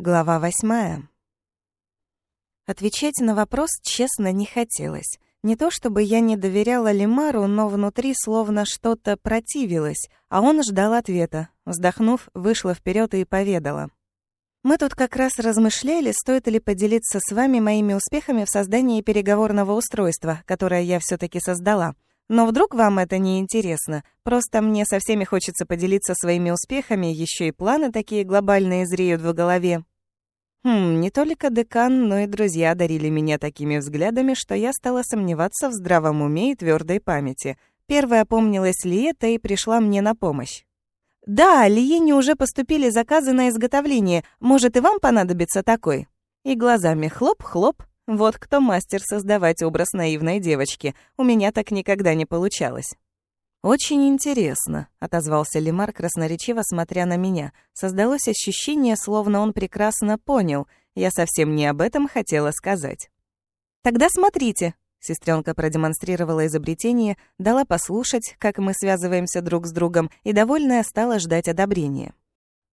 Глава восьмая. Отвечать на вопрос честно не хотелось. Не то чтобы я не доверяла Лимару, но внутри словно что-то противилось, а он ждал ответа. Вздохнув, вышла вперед и поведала. «Мы тут как раз размышляли, стоит ли поделиться с вами моими успехами в создании переговорного устройства, которое я все таки создала. Но вдруг вам это не интересно? Просто мне со всеми хочется поделиться своими успехами, еще и планы такие глобальные зреют в голове. Хм, не только декан, но и друзья дарили меня такими взглядами, что я стала сомневаться в здравом уме и твердой памяти. Первая помнилась Лиета и пришла мне на помощь. «Да, Лиене уже поступили заказы на изготовление. Может, и вам понадобится такой?» И глазами хлоп-хлоп, вот кто мастер создавать образ наивной девочки. У меня так никогда не получалось. «Очень интересно», — отозвался Лемар, красноречиво смотря на меня. Создалось ощущение, словно он прекрасно понял. Я совсем не об этом хотела сказать. «Тогда смотрите», — сестренка продемонстрировала изобретение, дала послушать, как мы связываемся друг с другом, и, довольная, стала ждать одобрения.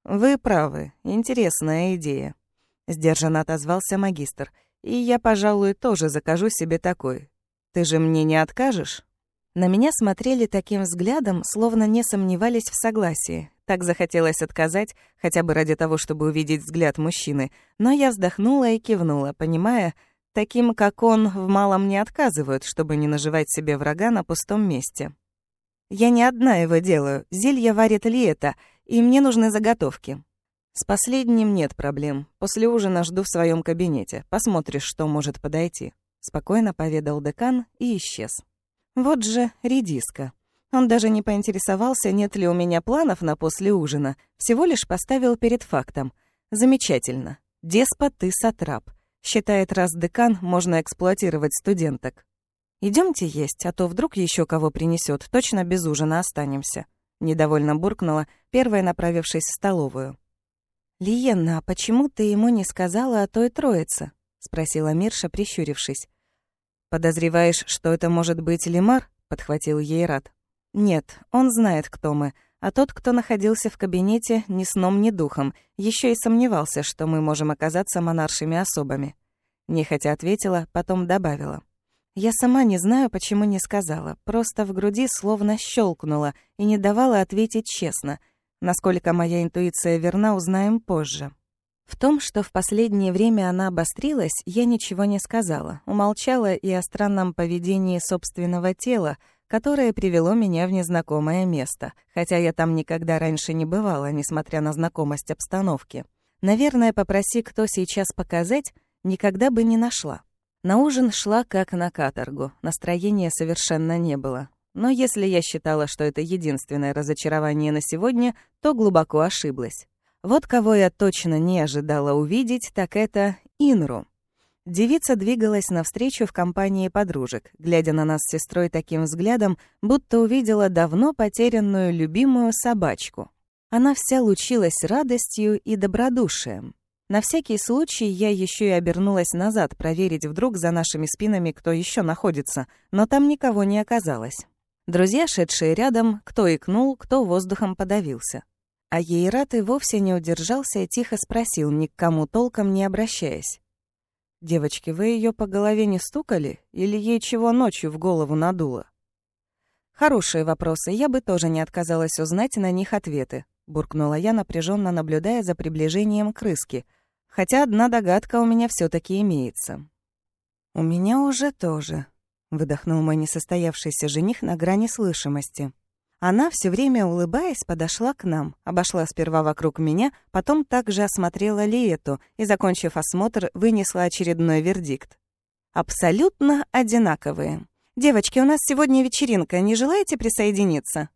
«Вы правы. Интересная идея», — сдержанно отозвался магистр. И я, пожалуй, тоже закажу себе такой. Ты же мне не откажешь?» На меня смотрели таким взглядом, словно не сомневались в согласии. Так захотелось отказать, хотя бы ради того, чтобы увидеть взгляд мужчины. Но я вздохнула и кивнула, понимая, таким, как он, в малом не отказывают, чтобы не наживать себе врага на пустом месте. «Я не одна его делаю. Зелье варит Лиэта, и мне нужны заготовки. С последним нет проблем. После ужина жду в своем кабинете. Посмотришь, что может подойти. Спокойно поведал декан и исчез. Вот же редиска. Он даже не поинтересовался, нет ли у меня планов на после ужина. Всего лишь поставил перед фактом. Замечательно. Деспот ты сатрап. Считает, раз декан, можно эксплуатировать студенток. Идемте есть, а то вдруг еще кого принесет. Точно без ужина останемся. Недовольно буркнула, первая направившись в столовую. «Лиенна, а почему ты ему не сказала о той троице?» — спросила Мирша, прищурившись. «Подозреваешь, что это может быть Лимар?» — подхватил ей Рад. «Нет, он знает, кто мы, а тот, кто находился в кабинете, ни сном, ни духом, еще и сомневался, что мы можем оказаться монаршими особами». Нехотя ответила, потом добавила. «Я сама не знаю, почему не сказала, просто в груди словно щелкнула и не давала ответить честно — Насколько моя интуиция верна, узнаем позже. В том, что в последнее время она обострилась, я ничего не сказала, умолчала и о странном поведении собственного тела, которое привело меня в незнакомое место, хотя я там никогда раньше не бывала, несмотря на знакомость обстановки. Наверное, попроси кто сейчас показать, никогда бы не нашла. На ужин шла как на каторгу, настроения совершенно не было. Но если я считала, что это единственное разочарование на сегодня, то глубоко ошиблась. Вот кого я точно не ожидала увидеть, так это Инру. Девица двигалась навстречу в компании подружек, глядя на нас с сестрой таким взглядом, будто увидела давно потерянную любимую собачку. Она вся лучилась радостью и добродушием. На всякий случай я еще и обернулась назад проверить вдруг за нашими спинами, кто еще находится, но там никого не оказалось. Друзья, шедшие рядом, кто икнул, кто воздухом подавился. А Ейрат и вовсе не удержался и тихо спросил, ни к кому толком не обращаясь. «Девочки, вы ее по голове не стукали? Или ей чего ночью в голову надуло?» «Хорошие вопросы, я бы тоже не отказалась узнать на них ответы», буркнула я, напряженно наблюдая за приближением крыски, хотя одна догадка у меня все таки имеется. «У меня уже тоже», выдохнул мой несостоявшийся жених на грани слышимости. Она, все время улыбаясь, подошла к нам, обошла сперва вокруг меня, потом также осмотрела Лиету и, закончив осмотр, вынесла очередной вердикт. «Абсолютно одинаковые. Девочки, у нас сегодня вечеринка, не желаете присоединиться?»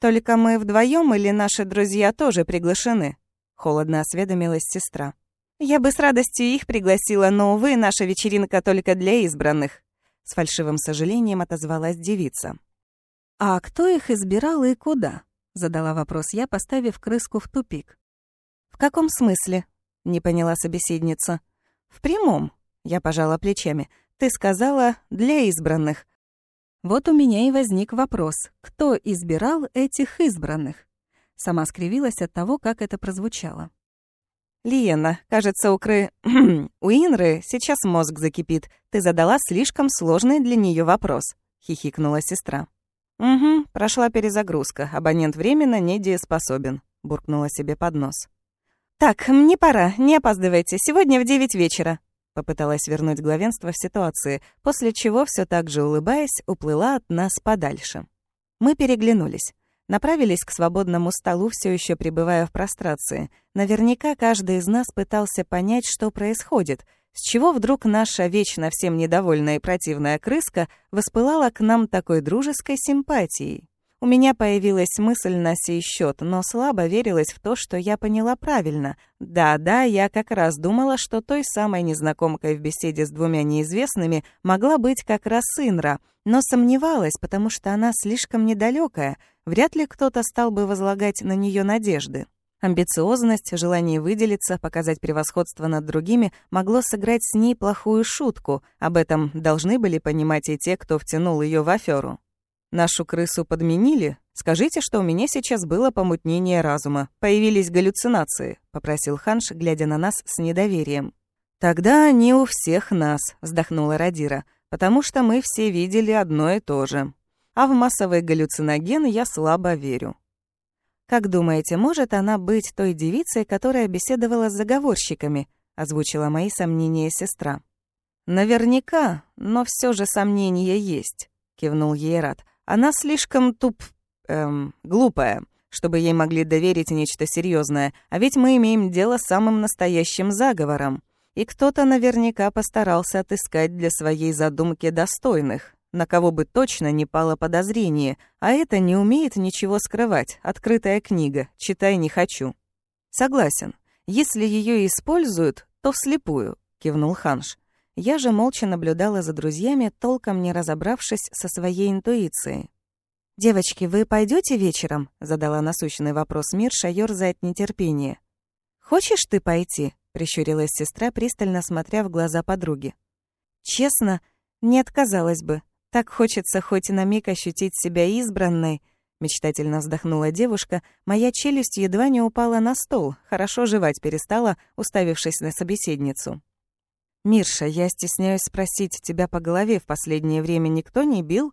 «Только мы вдвоем или наши друзья тоже приглашены?» — холодно осведомилась сестра. «Я бы с радостью их пригласила, но, увы, наша вечеринка только для избранных». С фальшивым сожалением отозвалась девица. «А кто их избирал и куда?» — задала вопрос я, поставив крыску в тупик. «В каком смысле?» — не поняла собеседница. «В прямом», — я пожала плечами. «Ты сказала «для избранных». Вот у меня и возник вопрос, кто избирал этих избранных? Сама скривилась от того, как это прозвучало. «Лиена, кажется, у Кры... у Инры сейчас мозг закипит. Ты задала слишком сложный для нее вопрос», — хихикнула сестра. «Угу, прошла перезагрузка. Абонент временно недееспособен», — буркнула себе под нос. «Так, мне пора, не опаздывайте. Сегодня в девять вечера», — попыталась вернуть главенство в ситуации, после чего, все так же улыбаясь, уплыла от нас подальше. Мы переглянулись. Направились к свободному столу, все еще пребывая в прострации. Наверняка каждый из нас пытался понять, что происходит, с чего вдруг наша вечно всем недовольная и противная крыска воспылала к нам такой дружеской симпатией. У меня появилась мысль на сей счет, но слабо верилась в то, что я поняла правильно. Да-да, я как раз думала, что той самой незнакомкой в беседе с двумя неизвестными могла быть как раз Инра, но сомневалась, потому что она слишком недалекая. Вряд ли кто-то стал бы возлагать на нее надежды. Амбициозность, желание выделиться, показать превосходство над другими могло сыграть с ней плохую шутку. Об этом должны были понимать и те, кто втянул ее в аферу. Нашу крысу подменили? Скажите, что у меня сейчас было помутнение разума. Появились галлюцинации», — попросил Ханш, глядя на нас с недоверием. «Тогда они у всех нас», — вздохнула Радира, «потому что мы все видели одно и то же. А в массовый галлюциноген я слабо верю». «Как думаете, может она быть той девицей, которая беседовала с заговорщиками?» — озвучила мои сомнения сестра. «Наверняка, но все же сомнения есть», — кивнул Ейрат. Она слишком туп... эм... глупая, чтобы ей могли доверить нечто серьезное, а ведь мы имеем дело с самым настоящим заговором. И кто-то наверняка постарался отыскать для своей задумки достойных, на кого бы точно не пало подозрение, а это не умеет ничего скрывать, открытая книга, читай не хочу. Согласен, если ее используют, то вслепую, кивнул Ханш. Я же молча наблюдала за друзьями, толком не разобравшись со своей интуицией. «Девочки, вы пойдете вечером?» — задала насущный вопрос Мирша, ёрзая от нетерпения. «Хочешь ты пойти?» — прищурилась сестра, пристально смотря в глаза подруги. «Честно, не отказалась бы. Так хочется хоть на миг ощутить себя избранной», — мечтательно вздохнула девушка. Моя челюсть едва не упала на стол, хорошо жевать перестала, уставившись на собеседницу. «Мирша, я стесняюсь спросить, тебя по голове в последнее время никто не бил?»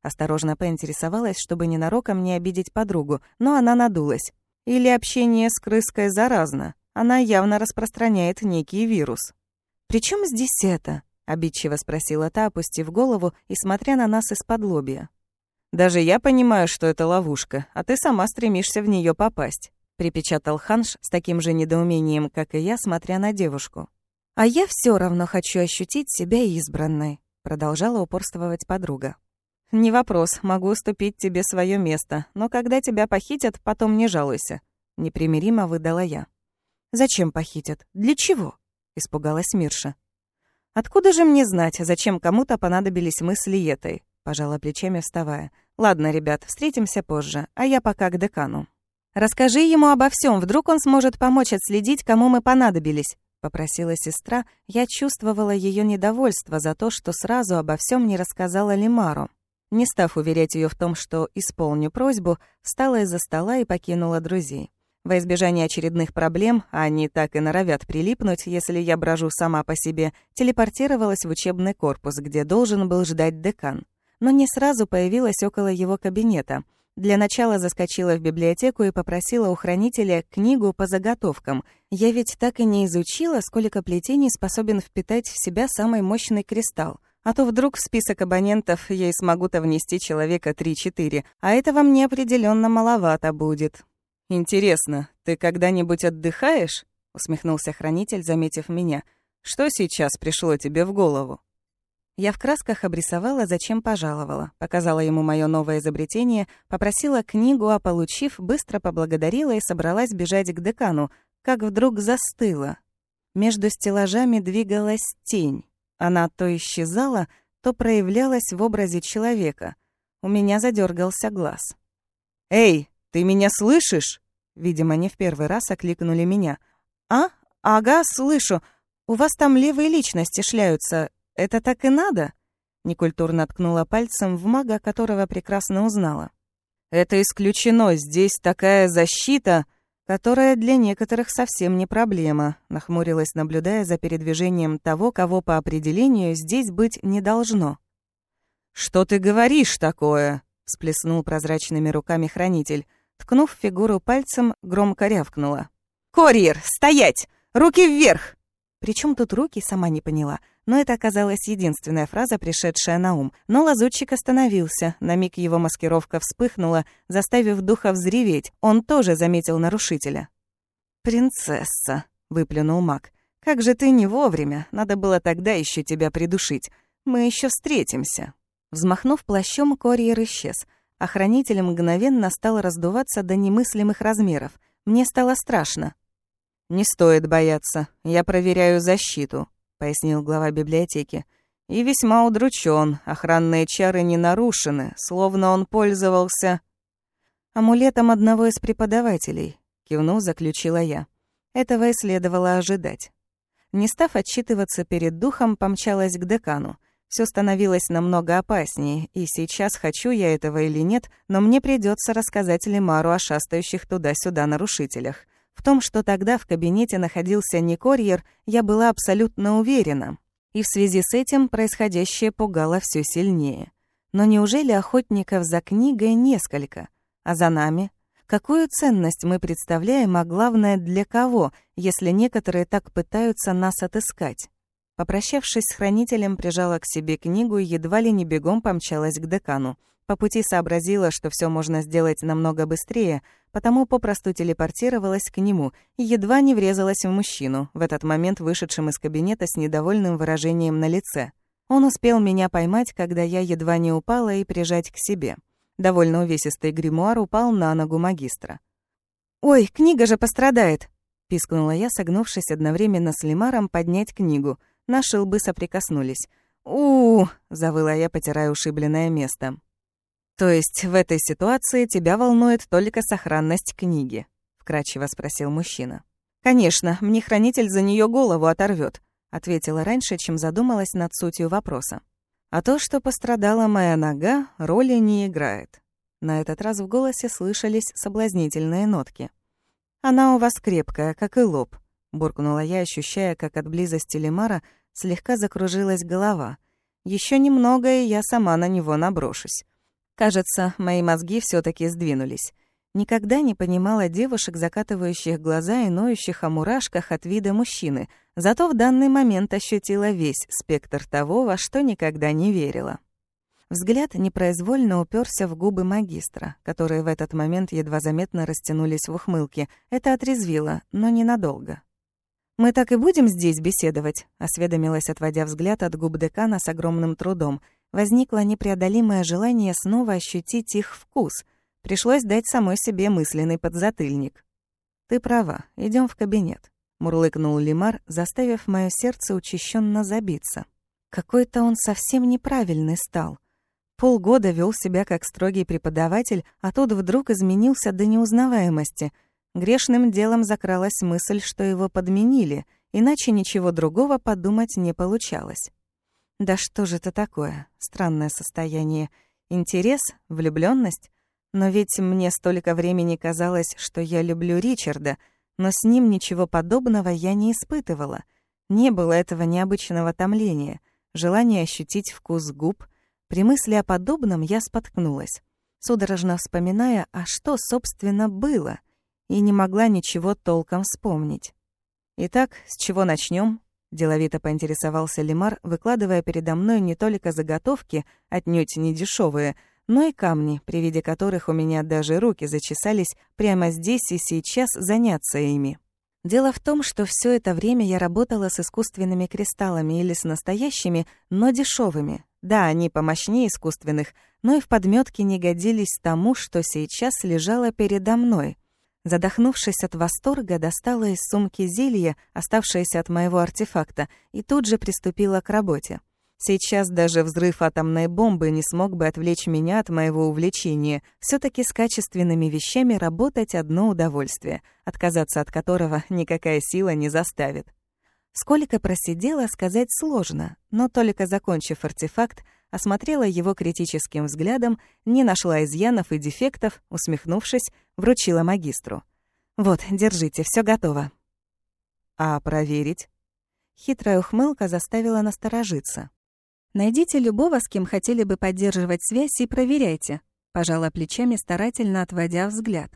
Осторожно поинтересовалась, чтобы ненароком не обидеть подругу, но она надулась. «Или общение с крыской заразно? Она явно распространяет некий вирус». «При чем здесь это?» — обидчиво спросила та, опустив голову и смотря на нас из-под лобья. «Даже я понимаю, что это ловушка, а ты сама стремишься в нее попасть», — припечатал Ханш с таким же недоумением, как и я, смотря на девушку. «А я все равно хочу ощутить себя избранной», — продолжала упорствовать подруга. «Не вопрос, могу уступить тебе свое место, но когда тебя похитят, потом не жалуйся», — непримиримо выдала я. «Зачем похитят? Для чего?» — испугалась Мирша. «Откуда же мне знать, зачем кому-то понадобились мы с Лиетой?» — пожала плечами, вставая. «Ладно, ребят, встретимся позже, а я пока к декану». «Расскажи ему обо всем, вдруг он сможет помочь отследить, кому мы понадобились», попросила сестра, я чувствовала ее недовольство за то, что сразу обо всем не рассказала Лимару. Не став уверять ее в том, что исполню просьбу, встала из-за стола и покинула друзей. Во избежание очередных проблем, а они так и норовят прилипнуть, если я брожу сама по себе, телепортировалась в учебный корпус, где должен был ждать декан. Но не сразу появилась около его кабинета — для начала заскочила в библиотеку и попросила у хранителя книгу по заготовкам. Я ведь так и не изучила, сколько плетений способен впитать в себя самый мощный кристалл. А то вдруг в список абонентов я и смогу-то внести человека 3-4, а этого мне определенно маловато будет. «Интересно, ты когда-нибудь отдыхаешь?» — усмехнулся хранитель, заметив меня. «Что сейчас пришло тебе в голову?» Я в красках обрисовала, зачем пожаловала, показала ему мое новое изобретение, попросила книгу, а получив, быстро поблагодарила и собралась бежать к декану, как вдруг застыла. Между стеллажами двигалась тень. Она то исчезала, то проявлялась в образе человека. У меня задергался глаз. «Эй, ты меня слышишь?» Видимо, не в первый раз окликнули меня. «А? Ага, слышу. У вас там левые личности шляются. «Это так и надо?» Некультурно ткнула пальцем в мага, которого прекрасно узнала. «Это исключено, здесь такая защита!» которая для некоторых совсем не проблема, нахмурилась, наблюдая за передвижением того, кого по определению здесь быть не должно. «Что ты говоришь такое?» — всплеснул прозрачными руками хранитель. Ткнув фигуру пальцем, громко рявкнула. «Курьер, стоять! Руки вверх!» Причем тут руки, сама не поняла, но это оказалась единственная фраза, пришедшая на ум. Но лазутчик остановился, на миг его маскировка вспыхнула, заставив духа взреветь. Он тоже заметил нарушителя. «Принцесса», — выплюнул маг, — «как же ты не вовремя, надо было тогда еще тебя придушить. Мы еще встретимся». Взмахнув плащом, Корьер исчез. Охранитель мгновенно стал раздуваться до немыслимых размеров. Мне стало страшно. «Не стоит бояться, я проверяю защиту», — пояснил глава библиотеки. «И весьма удручен, охранные чары не нарушены, словно он пользовался...» «Амулетом одного из преподавателей», — кивнув, заключила я. Этого и следовало ожидать. Не став отчитываться перед духом, помчалась к декану. Все становилось намного опаснее, и сейчас, хочу я этого или нет, но мне придется рассказать Лемару о шастающих туда-сюда нарушителях. В том, что тогда в кабинете находился не Корьер, я была абсолютно уверена. И в связи с этим происходящее пугало все сильнее. Но неужели охотников за книгой несколько? А за нами? Какую ценность мы представляем, а главное, для кого, если некоторые так пытаются нас отыскать? Попрощавшись с хранителем, прижала к себе книгу и едва ли не бегом помчалась к декану. По пути сообразила, что все можно сделать намного быстрее, потому попросту телепортировалась к нему и едва не врезалась в мужчину, в этот момент вышедшим из кабинета с недовольным выражением на лице. Он успел меня поймать, когда я едва не упала, и прижать к себе. Довольно увесистый гримуар упал на ногу магистра. «Ой, книга же пострадает!» — пискнула я, согнувшись одновременно с Лимаром поднять книгу. Наши лбы соприкоснулись. у, -у, -у завыла я, потирая ушибленное место. «То есть в этой ситуации тебя волнует только сохранность книги?» — вкратчиво спросил мужчина. «Конечно, мне хранитель за нее голову оторвет, ответила раньше, чем задумалась над сутью вопроса. «А то, что пострадала моя нога, роли не играет». На этот раз в голосе слышались соблазнительные нотки. «Она у вас крепкая, как и лоб», — буркнула я, ощущая, как от близости Лемара слегка закружилась голова. Еще немного, и я сама на него наброшусь. Кажется, мои мозги все таки сдвинулись. Никогда не понимала девушек, закатывающих глаза и ноющих о мурашках от вида мужчины, зато в данный момент ощутила весь спектр того, во что никогда не верила. Взгляд непроизвольно уперся в губы магистра, которые в этот момент едва заметно растянулись в ухмылке. Это отрезвило, но ненадолго. «Мы так и будем здесь беседовать?» — осведомилась, отводя взгляд от губ декана с огромным трудом — возникло непреодолимое желание снова ощутить их вкус. Пришлось дать самой себе мысленный подзатыльник. «Ты права, идем в кабинет», — мурлыкнул Лимар, заставив мое сердце учащенно забиться. Какой-то он совсем неправильный стал. Полгода вел себя как строгий преподаватель, а тут вдруг изменился до неузнаваемости. Грешным делом закралась мысль, что его подменили, иначе ничего другого подумать не получалось. Да что же это такое? Странное состояние. Интерес? влюблённость? Но ведь мне столько времени казалось, что я люблю Ричарда, но с ним ничего подобного я не испытывала. Не было этого необычного томления, желания ощутить вкус губ. При мысли о подобном я споткнулась, судорожно вспоминая, а что, собственно, было, и не могла ничего толком вспомнить. Итак, с чего начнем? Деловито поинтересовался Лимар, выкладывая передо мной не только заготовки, отнюдь не дешевые, но и камни, при виде которых у меня даже руки зачесались прямо здесь и сейчас заняться ими. Дело в том, что все это время я работала с искусственными кристаллами или с настоящими, но дешевыми. Да, они помощнее искусственных, но и в подметке не годились тому, что сейчас лежало передо мной. Задохнувшись от восторга, достала из сумки зелье, оставшееся от моего артефакта, и тут же приступила к работе. Сейчас даже взрыв атомной бомбы не смог бы отвлечь меня от моего увлечения. все таки с качественными вещами работать одно удовольствие, отказаться от которого никакая сила не заставит. Сколько просидела, сказать сложно, но только закончив артефакт, осмотрела его критическим взглядом, не нашла изъянов и дефектов, усмехнувшись, вручила магистру. Вот, держите, все готово. А проверить? Хитрая ухмылка заставила насторожиться. Найдите любого, с кем хотели бы поддерживать связь, и проверяйте. Пожала плечами, старательно отводя взгляд.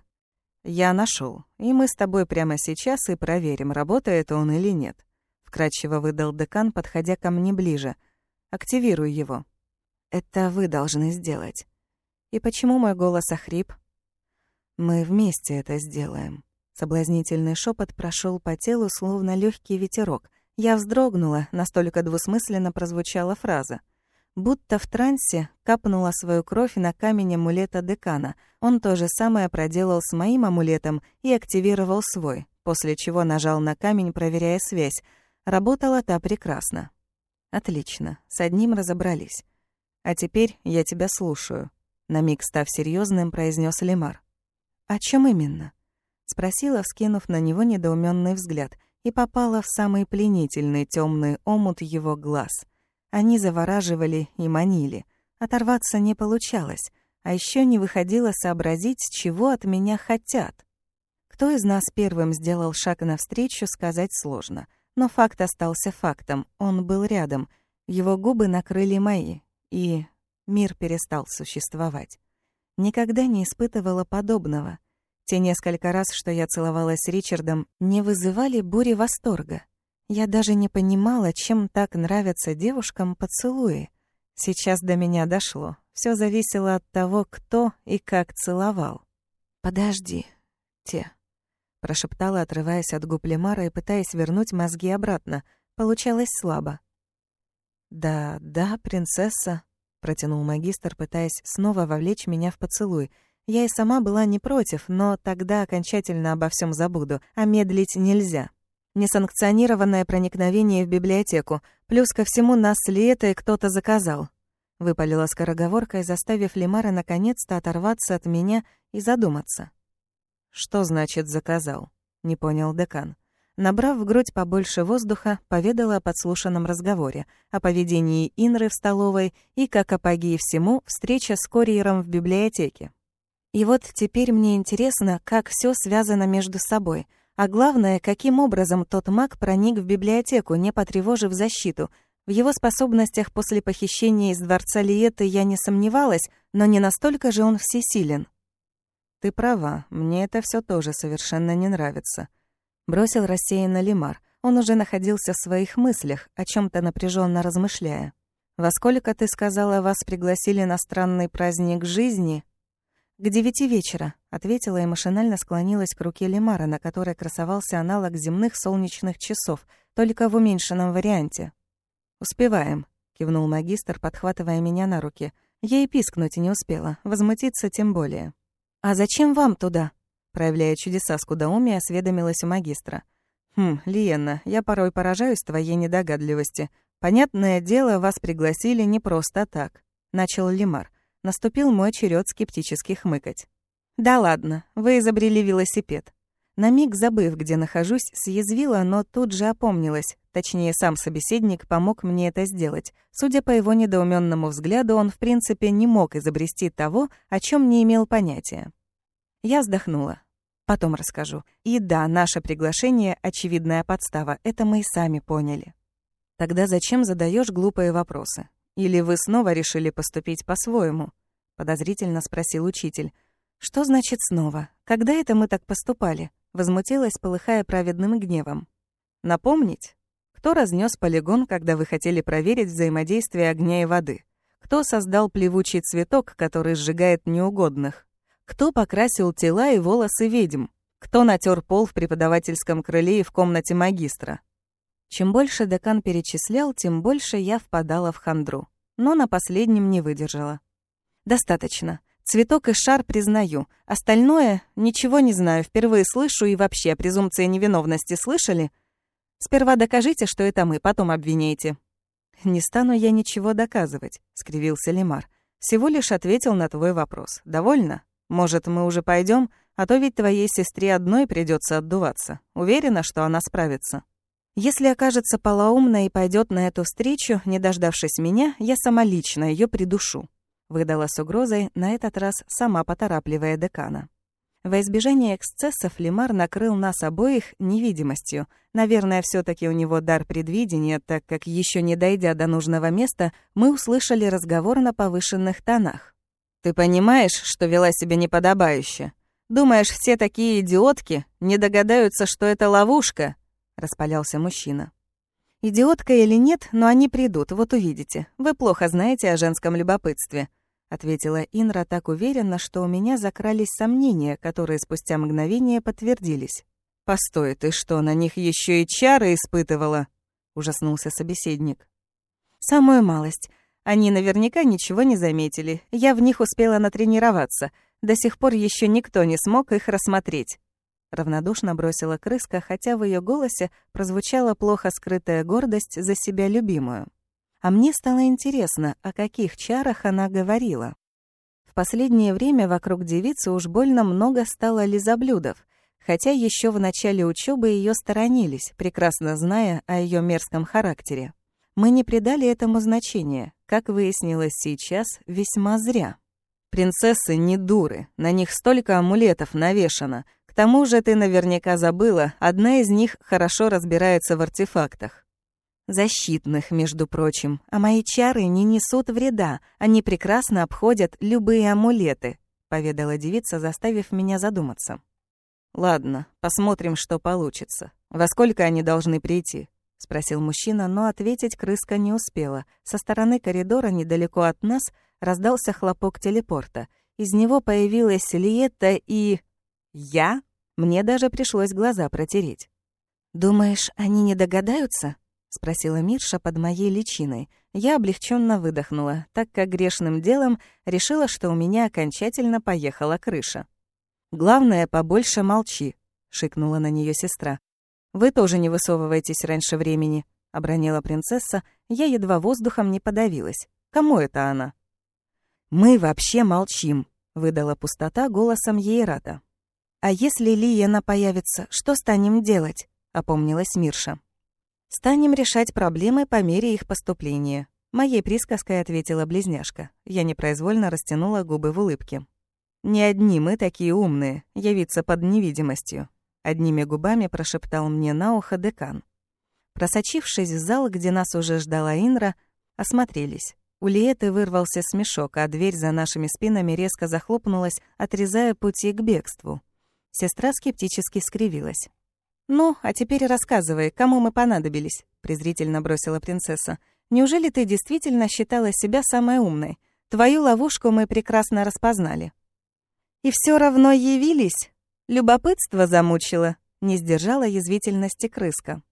Я нашел, и мы с тобой прямо сейчас и проверим, работает он или нет. Вкратчиво выдал декан, подходя ко мне ближе. Активируй его. Это вы должны сделать. И почему мой голос охрип? Мы вместе это сделаем. Соблазнительный шепот прошел по телу, словно легкий ветерок. Я вздрогнула, настолько двусмысленно прозвучала фраза. Будто в трансе капнула свою кровь на камень амулета декана. Он то же самое проделал с моим амулетом и активировал свой, после чего нажал на камень, проверяя связь. Работала та прекрасно. Отлично, с одним разобрались. А теперь я тебя слушаю. На миг став серьезным, произнес Лемар. О чем именно? Спросила, вскинув на него недоуменный взгляд, и попала в самый пленительный темный омут его глаз. Они завораживали и манили. Оторваться не получалось, а еще не выходило сообразить, чего от меня хотят. Кто из нас первым сделал шаг навстречу, сказать сложно. Но факт остался фактом. Он был рядом. Его губы накрыли мои, и мир перестал существовать. Никогда не испытывала подобного. Те несколько раз, что я целовалась с Ричардом, не вызывали бури восторга. Я даже не понимала, чем так нравятся девушкам поцелуи. Сейчас до меня дошло. Все зависело от того, кто и как целовал. «Подожди, те», — прошептала, отрываясь от губ Лемара и пытаясь вернуть мозги обратно. Получалось слабо. «Да, да, принцесса», — протянул магистр, пытаясь снова вовлечь меня в поцелуй. Я и сама была не против, но тогда окончательно обо всем забуду, а медлить нельзя. Несанкционированное проникновение в библиотеку, плюс ко всему нас ли это и кто-то заказал. Выпалила скороговоркой, заставив Лимара наконец-то оторваться от меня и задуматься. «Что значит «заказал»?» — не понял декан. Набрав в грудь побольше воздуха, поведала о подслушанном разговоре, о поведении Инры в столовой и, как апогеи всему, встреча с Кориером в библиотеке. И вот теперь мне интересно, как все связано между собой, а главное, каким образом тот маг проник в библиотеку, не потревожив защиту. В его способностях после похищения из дворца Лиеты я не сомневалась, но не настолько же он всесилен. «Ты права, мне это все тоже совершенно не нравится», Бросил рассеянно Лимар. Он уже находился в своих мыслях, о чем то напряженно размышляя. «Во сколько, ты сказала, вас пригласили на странный праздник жизни?» «К девяти вечера», — ответила и машинально склонилась к руке Лимара, на которой красовался аналог земных солнечных часов, только в уменьшенном варианте. «Успеваем», — кивнул магистр, подхватывая меня на руки. Я и пискнуть не успела, возмутиться тем более. «А зачем вам туда?» Проявляя чудеса скудоумия, осведомилась у магистра. «Хм, Лиенна, я порой поражаюсь твоей недогадливости. Понятное дело, вас пригласили не просто так», — начал Лимар. Наступил мой черед скептически хмыкать. «Да ладно, вы изобрели велосипед». На миг забыв, где нахожусь, съязвила, но тут же опомнилась. Точнее, сам собеседник помог мне это сделать. Судя по его недоуменному взгляду, он в принципе не мог изобрести того, о чем не имел понятия. Я вздохнула. Потом расскажу. И да, наше приглашение — очевидная подстава. Это мы и сами поняли. Тогда зачем задаешь глупые вопросы? Или вы снова решили поступить по-своему? Подозрительно спросил учитель. Что значит снова? Когда это мы так поступали? Возмутилась, полыхая праведным гневом. Напомнить? Кто разнес полигон, когда вы хотели проверить взаимодействие огня и воды? Кто создал плевучий цветок, который сжигает неугодных? Кто покрасил тела и волосы ведьм? Кто натер пол в преподавательском крыле и в комнате магистра? Чем больше декан перечислял, тем больше я впадала в хандру. Но на последнем не выдержала. «Достаточно. Цветок и шар признаю. Остальное ничего не знаю, впервые слышу и вообще о презумпции невиновности слышали? Сперва докажите, что это мы, потом обвиняйте». «Не стану я ничего доказывать», — скривился Лемар. «Всего лишь ответил на твой вопрос. Довольно?» Может, мы уже пойдем, а то ведь твоей сестре одной придется отдуваться. Уверена, что она справится. Если окажется полоумна и пойдет на эту встречу, не дождавшись меня, я сама лично ее придушу. Выдала с угрозой, на этот раз сама поторапливая декана. Во избежание эксцессов Лимар накрыл нас обоих невидимостью. Наверное, все таки у него дар предвидения, так как, еще не дойдя до нужного места, мы услышали разговор на повышенных тонах. «Ты понимаешь, что вела себя неподобающе? Думаешь, все такие идиотки не догадаются, что это ловушка?» — распалялся мужчина. «Идиотка или нет, но они придут, вот увидите. Вы плохо знаете о женском любопытстве», — ответила Инра так уверенно, что у меня закрались сомнения, которые спустя мгновение подтвердились. «Постой, ты что, на них еще и чары испытывала?» — ужаснулся собеседник. «Самую малость. Они наверняка ничего не заметили. Я в них успела натренироваться. До сих пор еще никто не смог их рассмотреть». Равнодушно бросила крыска, хотя в ее голосе прозвучала плохо скрытая гордость за себя любимую. А мне стало интересно, о каких чарах она говорила. В последнее время вокруг девицы уж больно много стало лизоблюдов, хотя еще в начале учебы ее сторонились, прекрасно зная о ее мерзком характере. Мы не придали этому значения, как выяснилось сейчас, весьма зря. Принцессы не дуры, на них столько амулетов навешано. К тому же ты наверняка забыла, одна из них хорошо разбирается в артефактах. Защитных, между прочим. А мои чары не несут вреда. Они прекрасно обходят любые амулеты», — поведала девица, заставив меня задуматься. «Ладно, посмотрим, что получится. Во сколько они должны прийти?» — спросил мужчина, но ответить крыска не успела. Со стороны коридора, недалеко от нас, раздался хлопок телепорта. Из него появилась Лиетта и... Я? Мне даже пришлось глаза протереть. «Думаешь, они не догадаются?» — спросила Мирша под моей личиной. Я облегченно выдохнула, так как грешным делом решила, что у меня окончательно поехала крыша. «Главное, побольше молчи», — шикнула на нее сестра. «Вы тоже не высовывайтесь раньше времени», — обронила принцесса. Я едва воздухом не подавилась. «Кому это она?» «Мы вообще молчим», — выдала пустота голосом Ейрата. «А если Лиена появится, что станем делать?» — опомнилась Мирша. «Станем решать проблемы по мере их поступления», — моей присказкой ответила близняшка. Я непроизвольно растянула губы в улыбке. «Не одни мы такие умные, явиться под невидимостью», — одними губами прошептал мне на ухо декан. Просочившись в зал, где нас уже ждала Инра, осмотрелись. У Лиеты вырвался смешок, а дверь за нашими спинами резко захлопнулась, отрезая пути к бегству. Сестра скептически скривилась. «Ну, а теперь рассказывай, кому мы понадобились?» — презрительно бросила принцесса. «Неужели ты действительно считала себя самой умной? Твою ловушку мы прекрасно распознали». «И все равно явились?» Любопытство замучило, не сдержала язвительности крыска.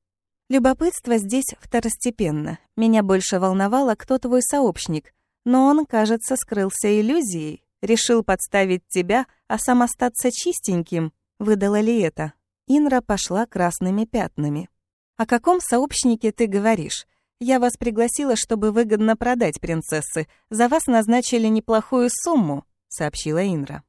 Любопытство здесь второстепенно. Меня больше волновало, кто твой сообщник. Но он, кажется, скрылся иллюзией. Решил подставить тебя, а сам остаться чистеньким. Выдала ли это? Инра пошла красными пятнами. «О каком сообщнике ты говоришь? Я вас пригласила, чтобы выгодно продать принцессы. За вас назначили неплохую сумму», — сообщила Инра.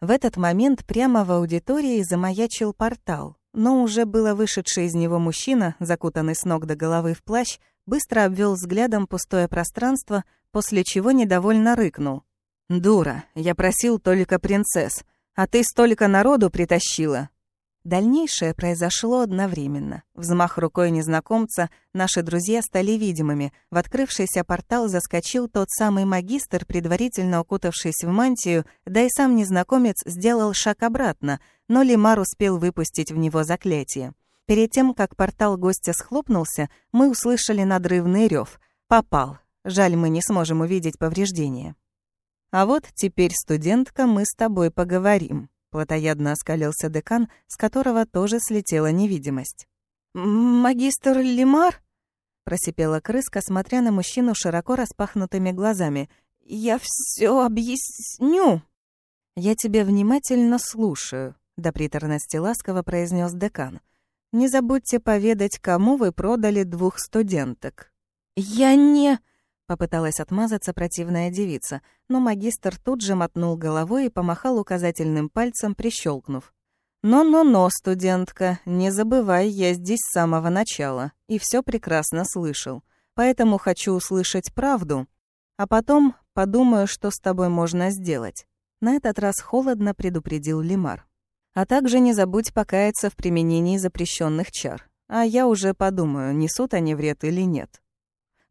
В этот момент прямо в аудитории замаячил портал, но уже было вышедший из него мужчина, закутанный с ног до головы в плащ, быстро обвел взглядом пустое пространство, после чего недовольно рыкнул. «Дура, я просил только принцесс, а ты столько народу притащила. Дальнейшее произошло одновременно. Взмах рукой незнакомца, наши друзья стали видимыми. В открывшийся портал заскочил тот самый магистр, предварительно укутавшись в мантию, да и сам незнакомец сделал шаг обратно, но Лимар успел выпустить в него заклятие. Перед тем, как портал гостя схлопнулся, мы услышали надрывный рев. «Попал. Жаль, мы не сможем увидеть повреждения». «А вот теперь, студентка, мы с тобой поговорим», Платоядно оскалился декан, с которого тоже слетела невидимость. «Магистр Лимар?» — просипела крыска, смотря на мужчину широко распахнутыми глазами. «Я все объясню!» «Я тебя внимательно слушаю», — до приторности ласково произнес декан. «Не забудьте поведать, кому вы продали двух студенток». «Я не...» Попыталась отмазаться противная девица, но магистр тут же мотнул головой и помахал указательным пальцем, прищелкнув. «Но-но-но, студентка, не забывай, я здесь с самого начала и все прекрасно слышал. Поэтому хочу услышать правду, а потом подумаю, что с тобой можно сделать». На этот раз холодно предупредил Лимар. А также не забудь покаяться в применении запрещенных чар. А я уже подумаю, несут они вред или нет.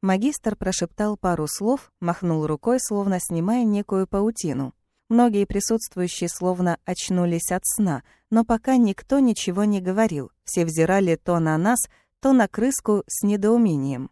Магистр прошептал пару слов, махнул рукой, словно снимая некую паутину. Многие присутствующие словно очнулись от сна, но пока никто ничего не говорил. Все взирали то на нас, то на крыску с недоумением.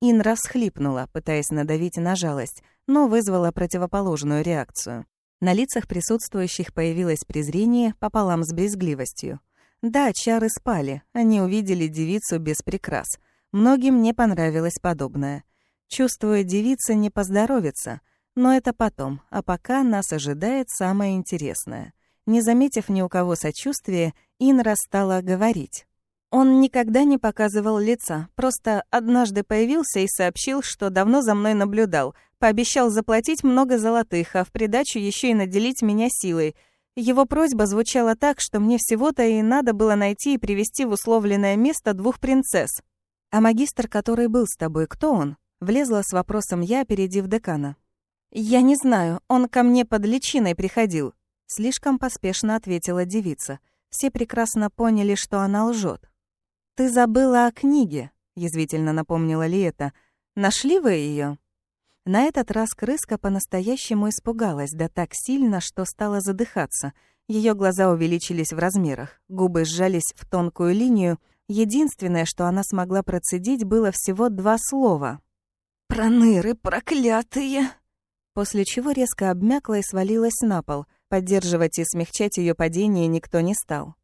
Ин расхлипнула, пытаясь надавить на жалость, но вызвала противоположную реакцию. На лицах присутствующих появилось презрение пополам с брезгливостью. Да, чары спали, они увидели девицу без прикрас. Многим не понравилось подобное. Чувствуя, девица не поздоровится, но это потом, а пока нас ожидает самое интересное. Не заметив ни у кого сочувствия, Инра стала говорить. Он никогда не показывал лица, просто однажды появился и сообщил, что давно за мной наблюдал, пообещал заплатить много золотых, а в придачу еще и наделить меня силой. Его просьба звучала так, что мне всего-то и надо было найти и привести в условленное место двух принцесс. «А магистр, который был с тобой, кто он?» Влезла с вопросом я, опередив декана. «Я не знаю, он ко мне под личиной приходил», — слишком поспешно ответила девица. Все прекрасно поняли, что она лжет. «Ты забыла о книге», — язвительно напомнила Лиэта. «Нашли вы ее? На этот раз крыска по-настоящему испугалась, да так сильно, что стала задыхаться. Ее глаза увеличились в размерах, губы сжались в тонкую линию. Единственное, что она смогла процедить, было всего два слова. «Проныры проклятые!» После чего резко обмякла и свалилась на пол. Поддерживать и смягчать ее падение никто не стал.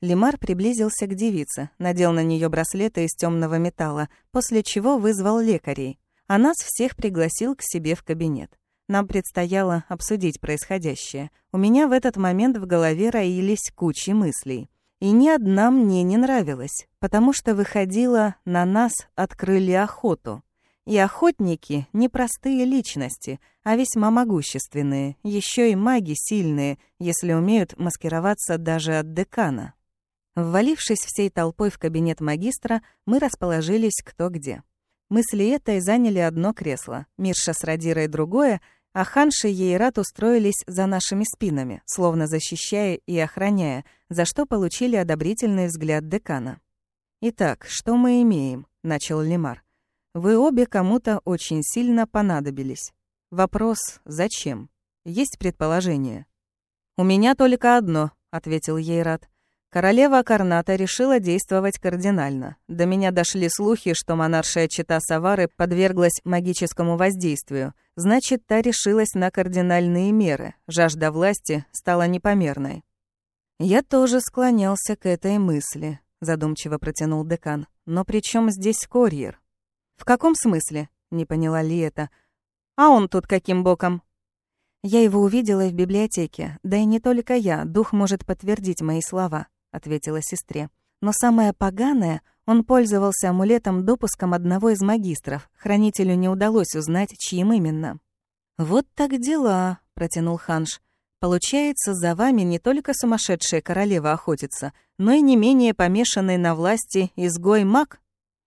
Лимар приблизился к девице, надел на нее браслеты из темного металла, после чего вызвал лекарей. А нас всех пригласил к себе в кабинет. Нам предстояло обсудить происходящее. У меня в этот момент в голове роились кучи мыслей. И ни одна мне не нравилась, потому что выходила, на нас открыли охоту. И охотники — не простые личности, а весьма могущественные, еще и маги сильные, если умеют маскироваться даже от декана. Ввалившись всей толпой в кабинет магистра, мы расположились кто где. Мы с Лиетой заняли одно кресло, Мирша с Радирой другое, а Ханши и Ейрат устроились за нашими спинами, словно защищая и охраняя, за что получили одобрительный взгляд декана. «Итак, что мы имеем?» — начал Лимар. «Вы обе кому-то очень сильно понадобились. Вопрос — зачем? Есть предположение?» «У меня только одно», — ответил Ейрат. Королева Карната решила действовать кардинально. До меня дошли слухи, что монаршая чита Савары подверглась магическому воздействию. Значит, та решилась на кардинальные меры. Жажда власти стала непомерной. «Я тоже склонялся к этой мысли», — задумчиво протянул декан. «Но при чем здесь Корьер?» «В каком смысле?» — не поняла Лиэта. «А он тут каким боком?» Я его увидела в библиотеке, да и не только я, дух может подтвердить мои слова ответила сестре. Но самое поганое, он пользовался амулетом допуском одного из магистров. Хранителю не удалось узнать, чьим именно. «Вот так дела», — протянул Ханш. «Получается, за вами не только сумасшедшая королева охотится, но и не менее помешанный на власти изгой-маг?»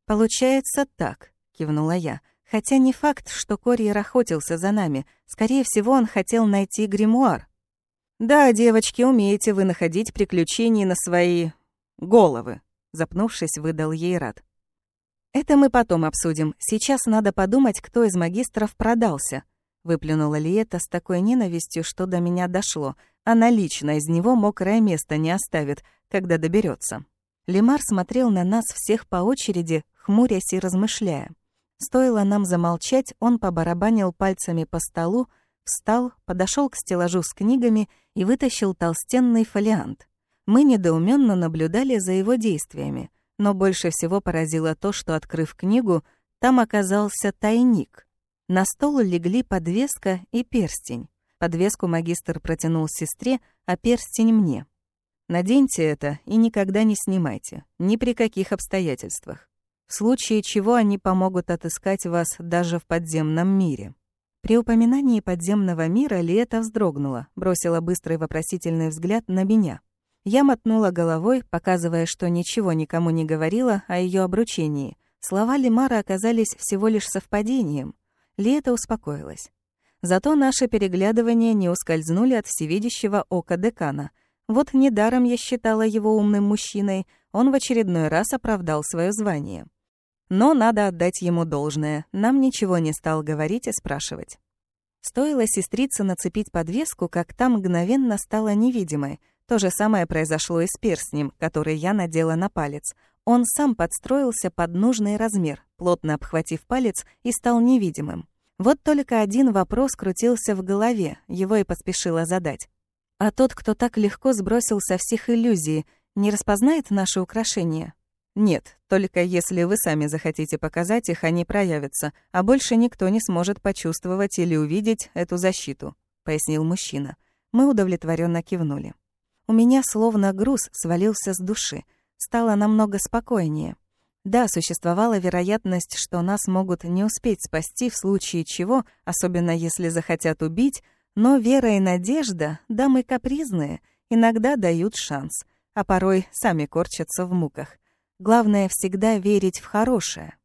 «Получается так», — кивнула я. «Хотя не факт, что Корьер охотился за нами. Скорее всего, он хотел найти гримуар». «Да, девочки, умеете вы находить приключения на свои... головы», — запнувшись, выдал ей рад. «Это мы потом обсудим. Сейчас надо подумать, кто из магистров продался», — выплюнула Лиета с такой ненавистью, что до меня дошло. Она лично из него мокрое место не оставит, когда доберется. Лемар смотрел на нас всех по очереди, хмурясь и размышляя. Стоило нам замолчать, он побарабанил пальцами по столу, Встал, подошел к стеллажу с книгами и вытащил толстенный фолиант. Мы недоуменно наблюдали за его действиями, но больше всего поразило то, что, открыв книгу, там оказался тайник. На стол легли подвеска и перстень. Подвеску магистр протянул сестре, а перстень мне. Наденьте это и никогда не снимайте, ни при каких обстоятельствах. В случае чего они помогут отыскать вас даже в подземном мире. При упоминании подземного мира Лета вздрогнула, бросила быстрый вопросительный взгляд на меня. Я мотнула головой, показывая, что ничего никому не говорила о ее обручении. Слова Лимара оказались всего лишь совпадением. Лета успокоилась. Зато наши переглядывания не ускользнули от всевидящего ока декана. Вот недаром я считала его умным мужчиной, он в очередной раз оправдал свое звание. Но надо отдать ему должное, нам ничего не стал говорить и спрашивать. Стоило сестрице нацепить подвеску, как та мгновенно стала невидимой. То же самое произошло и с перстнем, который я надела на палец. Он сам подстроился под нужный размер, плотно обхватив палец, и стал невидимым. Вот только один вопрос крутился в голове, его и поспешила задать. А тот, кто так легко сбросил со всех иллюзий, не распознает наши украшения? Нет, только если вы сами захотите показать их, они проявятся, а больше никто не сможет почувствовать или увидеть эту защиту, пояснил мужчина. Мы удовлетворенно кивнули. У меня словно груз свалился с души. Стало намного спокойнее. Да, существовала вероятность, что нас могут не успеть спасти в случае чего, особенно если захотят убить, но вера и надежда, дамы капризные, иногда дают шанс, а порой сами корчатся в муках. Главное всегда верить в хорошее.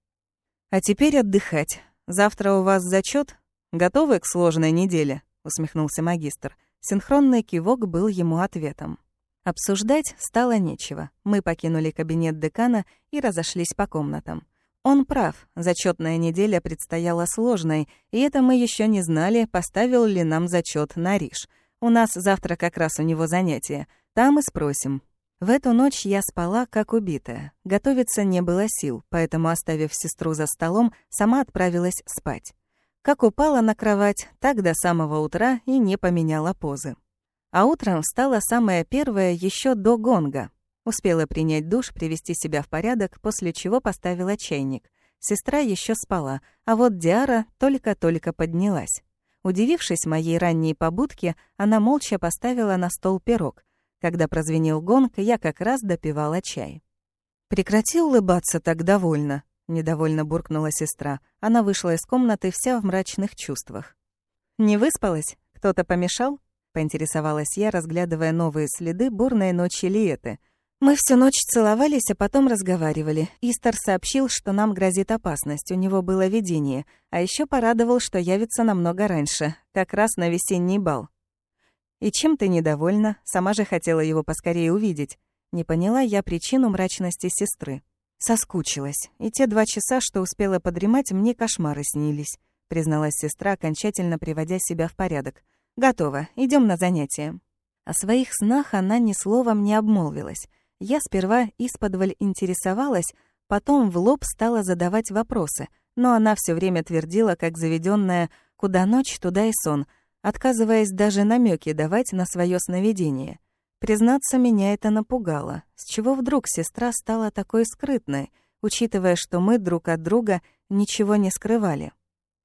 А теперь отдыхать. Завтра у вас зачет? Готовы к сложной неделе? усмехнулся магистр. Синхронный кивок был ему ответом. Обсуждать стало нечего. Мы покинули кабинет декана и разошлись по комнатам. Он прав, зачетная неделя предстояла сложной, и это мы еще не знали, поставил ли нам зачет на Риш. У нас завтра как раз у него занятие. Там и спросим. В эту ночь я спала, как убитая. Готовиться не было сил, поэтому, оставив сестру за столом, сама отправилась спать. Как упала на кровать, так до самого утра и не поменяла позы. А утром встала самая первая еще до гонга. Успела принять душ, привести себя в порядок, после чего поставила чайник. Сестра еще спала, а вот Диара только-только поднялась. Удивившись моей ранней побудке, она молча поставила на стол пирог. Когда прозвенел гонг, я как раз допивала чай. «Прекрати улыбаться так довольно», — недовольно буркнула сестра. Она вышла из комнаты вся в мрачных чувствах. «Не выспалась? Кто-то помешал?» — поинтересовалась я, разглядывая новые следы бурной ночи Лиеты. Мы всю ночь целовались, а потом разговаривали. Истер сообщил, что нам грозит опасность, у него было видение, а еще порадовал, что явится намного раньше, как раз на весенний бал. «И чем ты недовольна? Сама же хотела его поскорее увидеть». Не поняла я причину мрачности сестры. Соскучилась, и те два часа, что успела подремать, мне кошмары снились, призналась сестра, окончательно приводя себя в порядок. Готово, идем на занятия. О своих снах она ни словом не обмолвилась. Я сперва исподволь интересовалась, потом в лоб стала задавать вопросы, но она все время твердила, как заведенная «куда ночь, туда и сон», отказываясь даже намеки давать на свое сновидение. Признаться, меня это напугало. С чего вдруг сестра стала такой скрытной, учитывая, что мы друг от друга ничего не скрывали?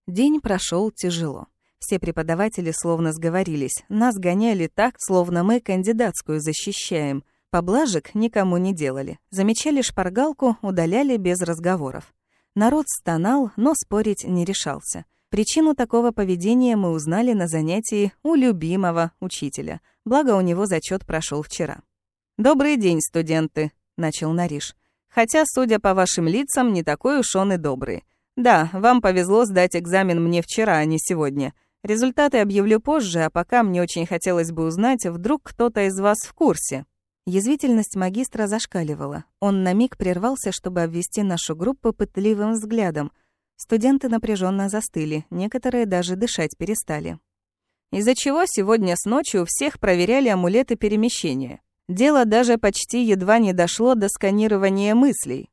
День прошел тяжело. Все преподаватели словно сговорились. Нас гоняли так, словно мы кандидатскую защищаем. Поблажек никому не делали. Замечали шпаргалку, удаляли без разговоров. Народ стонал, но спорить не решался. Причину такого поведения мы узнали на занятии у любимого учителя. Благо, у него зачет прошел вчера. «Добрый день, студенты», — начал Нариш. «Хотя, судя по вашим лицам, не такой уж он и добрый. Да, вам повезло сдать экзамен мне вчера, а не сегодня. Результаты объявлю позже, а пока мне очень хотелось бы узнать, вдруг кто-то из вас в курсе». Язвительность магистра зашкаливала. Он на миг прервался, чтобы обвести нашу группу пытливым взглядом. Студенты напряженно застыли, некоторые даже дышать перестали. Из-за чего сегодня с ночи у всех проверяли амулеты перемещения. Дело даже почти едва не дошло до сканирования мыслей.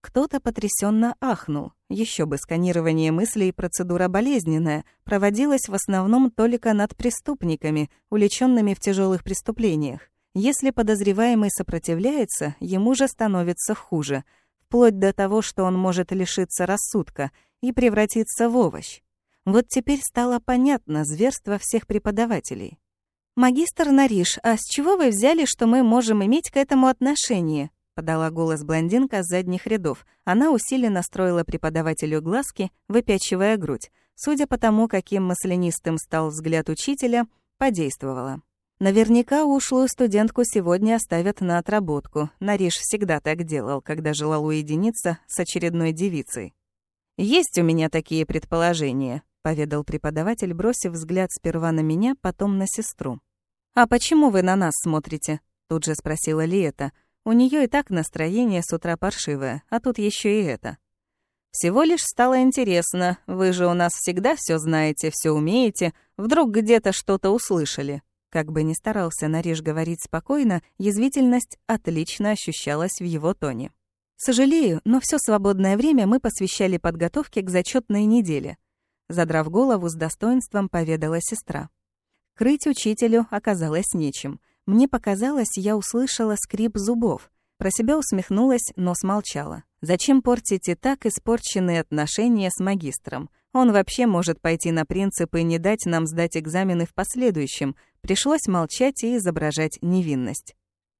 Кто-то потрясенно ахнул. Еще бы сканирование мыслей процедура болезненная, проводилась в основном только над преступниками, уличенными в тяжелых преступлениях. Если подозреваемый сопротивляется, ему же становится хуже, вплоть до того, что он может лишиться рассудка и превратиться в овощ. Вот теперь стало понятно зверство всех преподавателей. «Магистр Нариш, а с чего вы взяли, что мы можем иметь к этому отношение?» — подала голос блондинка с задних рядов. Она усиленно строила преподавателю глазки, выпячивая грудь. Судя по тому, каким маслянистым стал взгляд учителя, подействовала. Наверняка ушлую студентку сегодня оставят на отработку. Нариш всегда так делал, когда желал уединиться с очередной девицей. «Есть у меня такие предположения», — поведал преподаватель, бросив взгляд сперва на меня, потом на сестру. «А почему вы на нас смотрите?» — тут же спросила Лиэта. У нее и так настроение с утра паршивое, а тут еще и это. «Всего лишь стало интересно. Вы же у нас всегда все знаете, все умеете. Вдруг где-то что-то услышали». Как бы ни старался Нариш говорить спокойно, язвительность отлично ощущалась в его тоне. «Сожалею, но все свободное время мы посвящали подготовке к зачетной неделе», задрав голову с достоинством, поведала сестра. Крыть учителю оказалось нечем. Мне показалось, я услышала скрип зубов. Про себя усмехнулась, но смолчала. Зачем портить и так испорченные отношения с магистром? Он вообще может пойти на принцип и не дать нам сдать экзамены в последующем. Пришлось молчать и изображать невинность.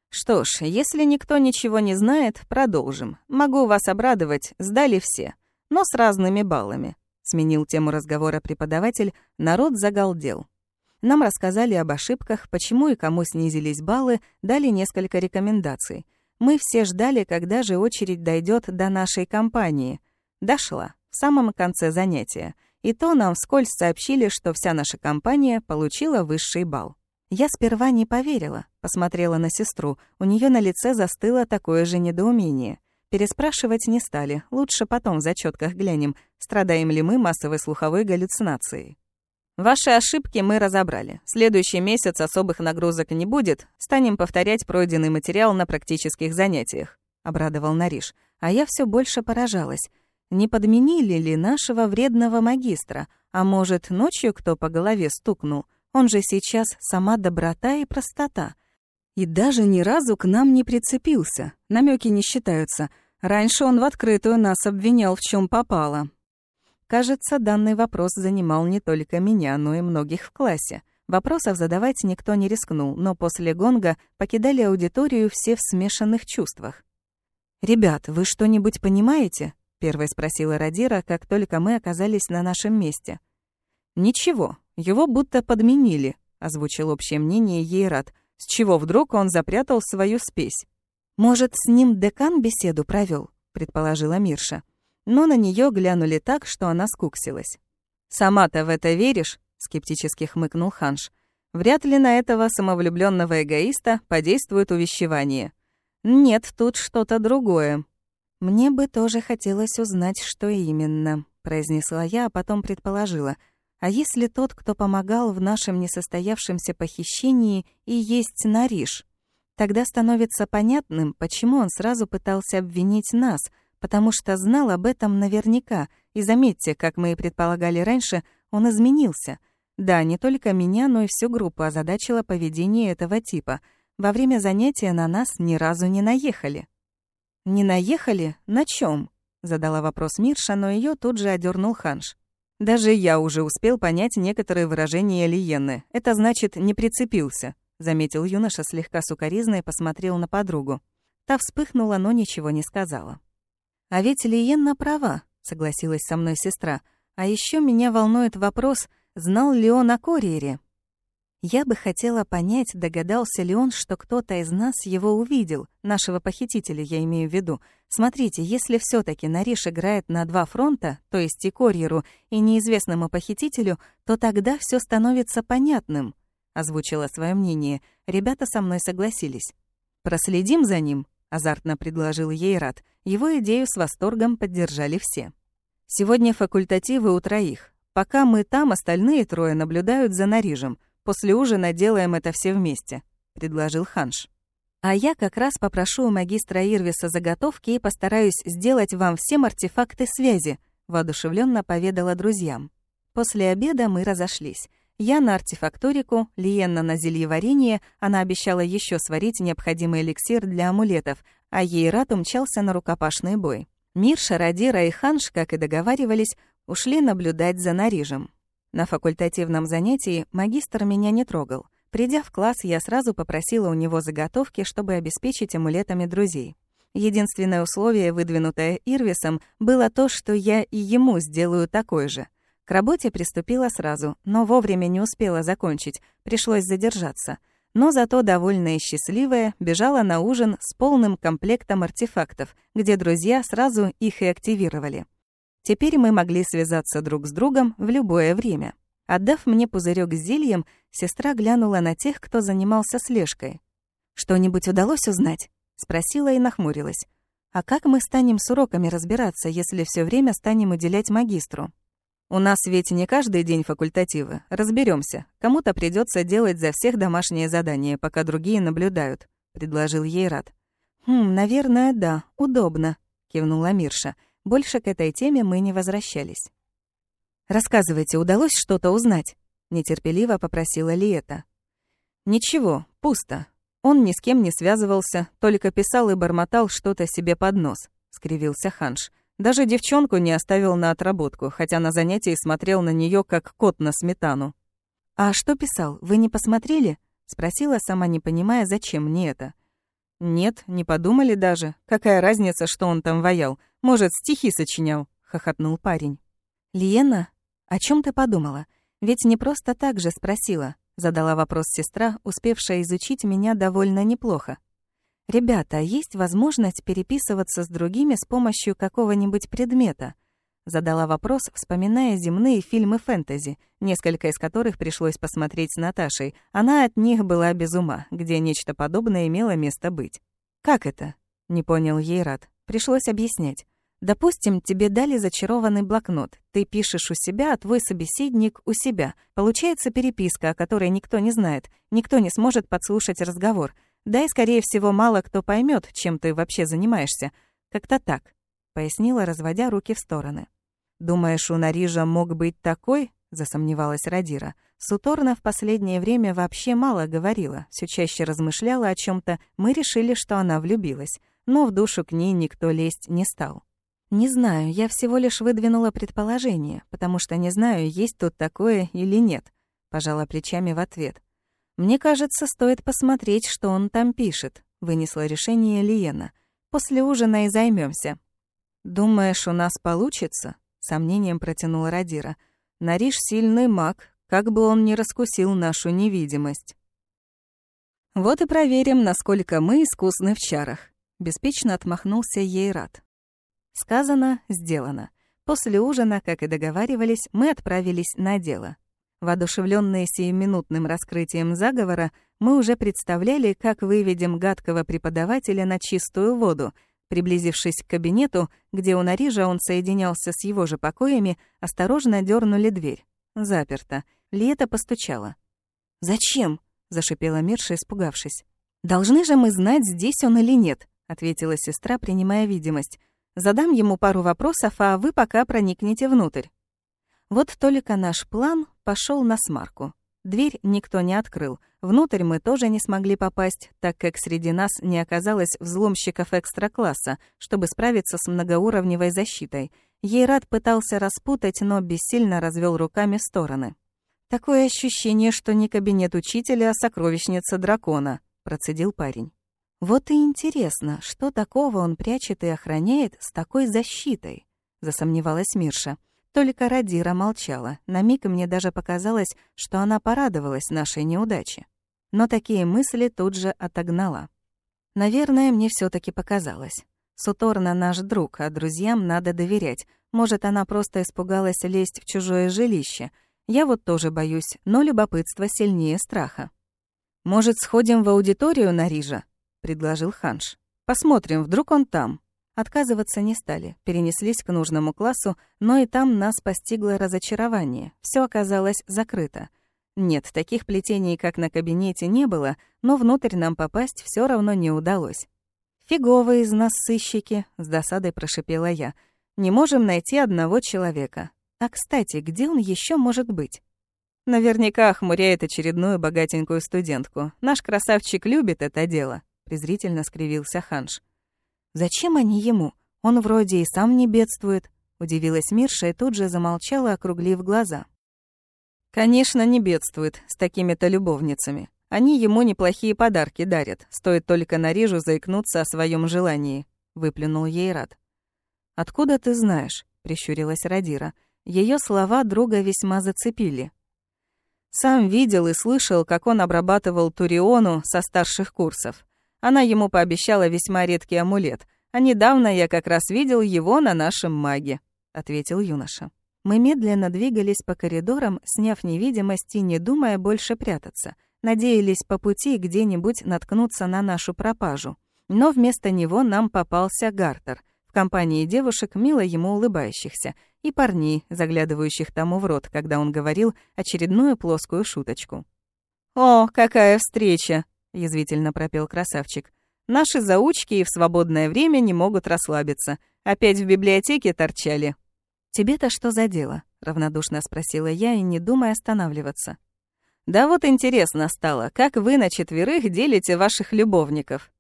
Что ж, если никто ничего не знает, продолжим. Могу вас обрадовать, сдали все, но с разными баллами. Сменил тему разговора преподаватель, народ загалдел. Нам рассказали об ошибках, почему и кому снизились баллы, дали несколько рекомендаций. Мы все ждали, когда же очередь дойдет до нашей компании. Дошла, в самом конце занятия. И то нам вскользь сообщили, что вся наша компания получила высший балл. Я сперва не поверила, посмотрела на сестру. У нее на лице застыло такое же недоумение. Переспрашивать не стали, лучше потом в зачетках глянем, страдаем ли мы массовой слуховой галлюцинацией. Ваши ошибки мы разобрали. Следующий месяц особых нагрузок не будет. Станем повторять пройденный материал на практических занятиях», — обрадовал Нариш. А я все больше поражалась. Не подменили ли нашего вредного магистра? А может, ночью кто по голове стукнул? Он же сейчас сама доброта и простота. И даже ни разу к нам не прицепился. Намеки не считаются. Раньше он в открытую нас обвинял в чем попало. Кажется, данный вопрос занимал не только меня, но и многих в классе. Вопросов задавать никто не рискнул, но после гонга покидали аудиторию все в смешанных чувствах. «Ребят, вы что-нибудь понимаете?» — первой спросила Радира, как только мы оказались на нашем месте. «Ничего, его будто подменили», — озвучил общее мнение Ейрат, с чего вдруг он запрятал свою спесь. «Может, с ним декан беседу провел? предположила Мирша но на нее глянули так, что она скуксилась. «Сама-то в это веришь?» — скептически хмыкнул Ханш. «Вряд ли на этого самовлюбленного эгоиста подействует увещевание. Нет, тут что-то другое». «Мне бы тоже хотелось узнать, что именно», — произнесла я, а потом предположила. «А если тот, кто помогал в нашем несостоявшемся похищении, и есть Нариш?» Тогда становится понятным, почему он сразу пытался обвинить нас — потому что знал об этом наверняка, и заметьте, как мы и предполагали раньше, он изменился. Да, не только меня, но и всю группу озадачило поведение этого типа. Во время занятия на нас ни разу не наехали. «Не наехали? На чем? задала вопрос Мирша, но ее тут же одернул Ханш. «Даже я уже успел понять некоторые выражения Лиенны. Это значит, не прицепился», — заметил юноша слегка сукоризно и посмотрел на подругу. Та вспыхнула, но ничего не сказала. «А ведь Лиенна права», — согласилась со мной сестра. «А еще меня волнует вопрос, знал ли он о Кориере?» Я бы хотела понять, догадался ли он, что кто-то из нас его увидел, нашего похитителя, я имею в виду. Смотрите, если все таки Нариш играет на два фронта, то есть и Корьеру, и неизвестному похитителю, то тогда все становится понятным», — озвучила свое мнение. Ребята со мной согласились. «Проследим за ним», азартно предложил ей Рад. Его идею с восторгом поддержали все. Сегодня факультативы у троих. Пока мы там, остальные трое наблюдают за Нарижем. После ужина делаем это все вместе, предложил Ханш. А я как раз попрошу у магистра Ирвиса заготовки и постараюсь сделать вам всем артефакты связи, воодушевленно поведала друзьям. После обеда мы разошлись. Я на артефакторику, Лиенна на зельеварение, она обещала еще сварить необходимый эликсир для амулетов, а Ейрат умчался на рукопашный бой. Мир, Шарадира и Ханш, как и договаривались, ушли наблюдать за Нарижем. На факультативном занятии магистр меня не трогал. Придя в класс, я сразу попросила у него заготовки, чтобы обеспечить амулетами друзей. Единственное условие, выдвинутое Ирвисом, было то, что я и ему сделаю такой же. К работе приступила сразу, но вовремя не успела закончить, пришлось задержаться. Но зато довольная и счастливая бежала на ужин с полным комплектом артефактов, где друзья сразу их и активировали. Теперь мы могли связаться друг с другом в любое время. Отдав мне пузырек с зельем, сестра глянула на тех, кто занимался слежкой. «Что-нибудь удалось узнать?» — спросила и нахмурилась. «А как мы станем с уроками разбираться, если все время станем уделять магистру?» «У нас ведь не каждый день факультативы. Разберемся. Кому-то придется делать за всех домашние задания, пока другие наблюдают», — предложил ей Рад. «Хм, наверное, да. Удобно», — кивнула Мирша. Больше к этой теме мы не возвращались. «Рассказывайте, удалось что-то узнать?» — нетерпеливо попросила Лиэта. «Ничего, пусто. Он ни с кем не связывался, только писал и бормотал что-то себе под нос», — скривился Ханш. «Даже девчонку не оставил на отработку, хотя на занятии смотрел на нее как кот на сметану». «А что писал, вы не посмотрели?» — спросила, сама не понимая, зачем мне это. «Нет, не подумали даже. Какая разница, что он там ваял? Может, стихи сочинял?» — хохотнул парень. «Лиена, о чем ты подумала? Ведь не просто так же спросила», — задала вопрос сестра, успевшая изучить меня довольно неплохо. «Ребята, есть возможность переписываться с другими с помощью какого-нибудь предмета?» Задала вопрос, вспоминая земные фильмы фэнтези, несколько из которых пришлось посмотреть с Наташей. Она от них была без ума, где нечто подобное имело место быть. «Как это?» — не понял ей рад. Пришлось объяснять. Допустим, тебе дали зачарованный блокнот. Ты пишешь у себя, а твой собеседник у себя. Получается переписка, о которой никто не знает. Никто не сможет подслушать разговор. Да и, скорее всего, мало кто поймет, чем ты вообще занимаешься. Как-то так, пояснила, разводя руки в стороны. Думаешь, у Нарижа мог быть такой? засомневалась Радира. Суторна в последнее время вообще мало говорила, все чаще размышляла о чем то Мы решили, что она влюбилась, но в душу к ней никто лезть не стал. «Не знаю, я всего лишь выдвинула предположение, потому что не знаю, есть тут такое или нет», — пожала плечами в ответ. «Мне кажется, стоит посмотреть, что он там пишет», — вынесла решение Лиена. «После ужина и займемся. «Думаешь, у нас получится?» — сомнением протянула Радира. «Нариш сильный маг, как бы он ни раскусил нашу невидимость». «Вот и проверим, насколько мы искусны в чарах», — беспечно отмахнулся ей рад. Сказано, сделано. После ужина, как и договаривались, мы отправились на дело. Воодушевленные сиюминутным раскрытием заговора, мы уже представляли, как выведем гадкого преподавателя на чистую воду. Приблизившись к кабинету, где у Нарижа он соединялся с его же покоями, осторожно дернули дверь. Заперто. Лето постучала. «Зачем?» — зашипела Мирша, испугавшись. «Должны же мы знать, здесь он или нет», — ответила сестра, принимая видимость. Задам ему пару вопросов, а вы пока проникнете внутрь. Вот только наш план пошел на смарку. Дверь никто не открыл. Внутрь мы тоже не смогли попасть, так как среди нас не оказалось взломщиков экстра-класса, чтобы справиться с многоуровневой защитой. Ейрат пытался распутать, но бессильно развел руками в стороны. «Такое ощущение, что не кабинет учителя, а сокровищница дракона», — процедил парень. Вот и интересно, что такого он прячет и охраняет с такой защитой, засомневалась Мирша. Только Радира молчала. На миг мне даже показалось, что она порадовалась нашей неудаче. Но такие мысли тут же отогнала. Наверное, мне все таки показалось. Суторна наш друг, а друзьям надо доверять. Может, она просто испугалась лезть в чужое жилище. Я вот тоже боюсь, но любопытство сильнее страха. «Может, сходим в аудиторию на Рижа?» предложил Ханш. «Посмотрим, вдруг он там». Отказываться не стали, перенеслись к нужному классу, но и там нас постигло разочарование. Все оказалось закрыто. Нет, таких плетений, как на кабинете, не было, но внутрь нам попасть все равно не удалось. «Фиговые из нас сыщики», — с досадой прошипела я. «Не можем найти одного человека. А, кстати, где он еще может быть?» Наверняка охмуряет очередную богатенькую студентку. Наш красавчик любит это дело презрительно скривился Ханш. Зачем они ему? Он вроде и сам не бедствует, удивилась Мирша и тут же замолчала, округлив глаза. Конечно, не бедствует с такими-то любовницами. Они ему неплохие подарки дарят, стоит только нарежу заикнуться о своем желании, выплюнул ей рад. Откуда ты знаешь? прищурилась Радира. Ее слова друга весьма зацепили. Сам видел и слышал, как он обрабатывал Туриону со старших курсов. Она ему пообещала весьма редкий амулет, а недавно я как раз видел его на нашем маге», — ответил юноша. Мы медленно двигались по коридорам, сняв невидимость и не думая больше прятаться. Надеялись по пути где-нибудь наткнуться на нашу пропажу. Но вместо него нам попался Гартер в компании девушек, мило ему улыбающихся, и парней, заглядывающих тому в рот, когда он говорил очередную плоскую шуточку. «О, какая встреча!» — язвительно пропел красавчик. «Наши заучки и в свободное время не могут расслабиться. Опять в библиотеке торчали». «Тебе-то что за дело?» — равнодушно спросила я и не думая останавливаться. «Да вот интересно стало, как вы на четверых делите ваших любовников?»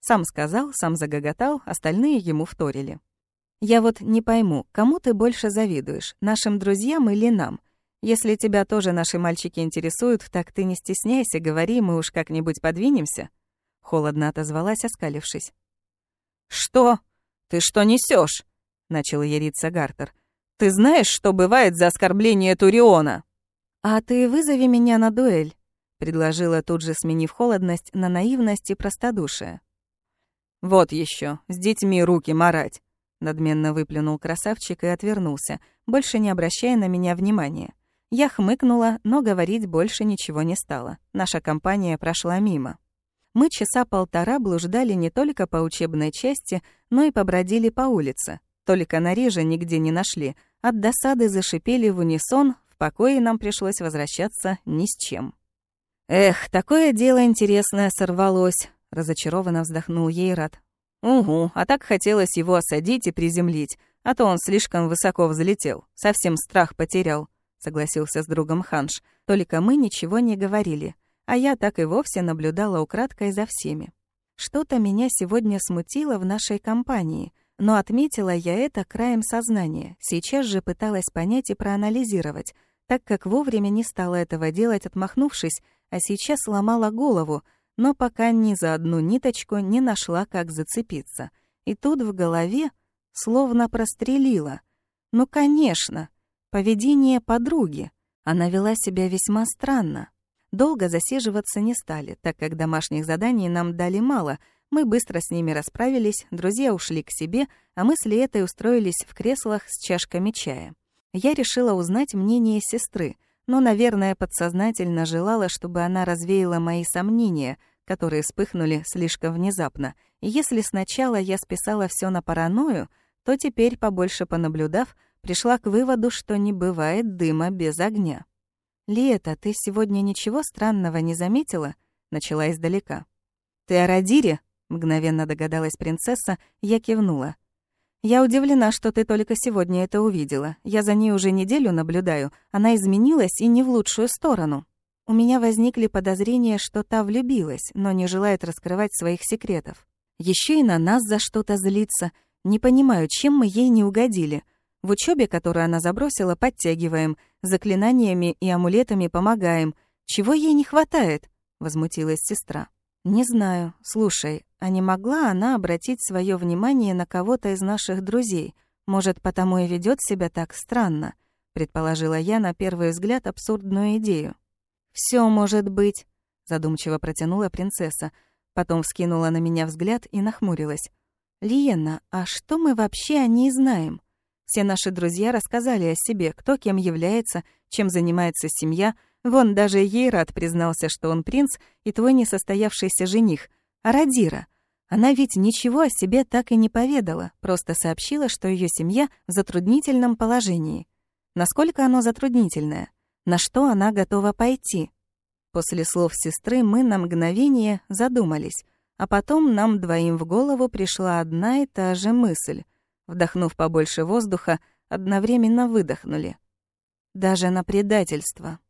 Сам сказал, сам загоготал, остальные ему вторили. «Я вот не пойму, кому ты больше завидуешь, нашим друзьям или нам? Если тебя тоже наши мальчики интересуют, так ты не стесняйся, говори, мы уж как-нибудь подвинемся». Холодно отозвалась, оскалившись. «Что? Ты что несешь? начал яриться Гартер. «Ты знаешь, что бывает за оскорбление Туриона?» «А ты вызови меня на дуэль», — предложила тут же, сменив холодность на наивность и простодушие. «Вот еще, с детьми руки марать», — надменно выплюнул красавчик и отвернулся, больше не обращая на меня внимания. Я хмыкнула, но говорить больше ничего не стало. Наша компания прошла мимо. Мы часа полтора блуждали не только по учебной части, но и побродили по улице. Только нарежа нигде не нашли. От досады зашипели в унисон, в покое нам пришлось возвращаться ни с чем. «Эх, такое дело интересное сорвалось», — разочарованно вздохнул Ейрат. «Угу, а так хотелось его осадить и приземлить, а то он слишком высоко взлетел, совсем страх потерял», — согласился с другом Ханш. «Только мы ничего не говорили, а я так и вовсе наблюдала украдкой за всеми. Что-то меня сегодня смутило в нашей компании — но отметила я это краем сознания. Сейчас же пыталась понять и проанализировать, так как вовремя не стала этого делать, отмахнувшись, а сейчас ломала голову, но пока ни за одну ниточку не нашла, как зацепиться. И тут в голове словно прострелила. Ну, конечно, поведение подруги. Она вела себя весьма странно. Долго засиживаться не стали, так как домашних заданий нам дали мало — мы быстро с ними расправились, друзья ушли к себе, а мы с Лиэтой устроились в креслах с чашками чая. Я решила узнать мнение сестры, но, наверное, подсознательно желала, чтобы она развеяла мои сомнения, которые вспыхнули слишком внезапно. И если сначала я списала все на паранойю, то теперь, побольше понаблюдав, пришла к выводу, что не бывает дыма без огня. «Лиэта, ты сегодня ничего странного не заметила?» — начала издалека. «Ты о Радире?» Мгновенно догадалась принцесса, я кивнула. «Я удивлена, что ты только сегодня это увидела. Я за ней уже неделю наблюдаю. Она изменилась и не в лучшую сторону. У меня возникли подозрения, что та влюбилась, но не желает раскрывать своих секретов. Еще и на нас за что-то злится. Не понимаю, чем мы ей не угодили. В учебе, которую она забросила, подтягиваем, заклинаниями и амулетами помогаем. Чего ей не хватает?» — возмутилась сестра. «Не знаю. Слушай, а не могла она обратить свое внимание на кого-то из наших друзей? Может, потому и ведет себя так странно?» предположила я на первый взгляд абсурдную идею. Все может быть», — задумчиво протянула принцесса, потом вскинула на меня взгляд и нахмурилась. «Лиена, а что мы вообще о ней знаем? Все наши друзья рассказали о себе, кто кем является, чем занимается семья. Вон даже Ейрат признался, что он принц и твой несостоявшийся жених. А Радира? Она ведь ничего о себе так и не поведала, просто сообщила, что ее семья в затруднительном положении. Насколько оно затруднительное? На что она готова пойти? После слов сестры мы на мгновение задумались, а потом нам двоим в голову пришла одна и та же мысль. Вдохнув побольше воздуха, одновременно выдохнули. Даже на предательство.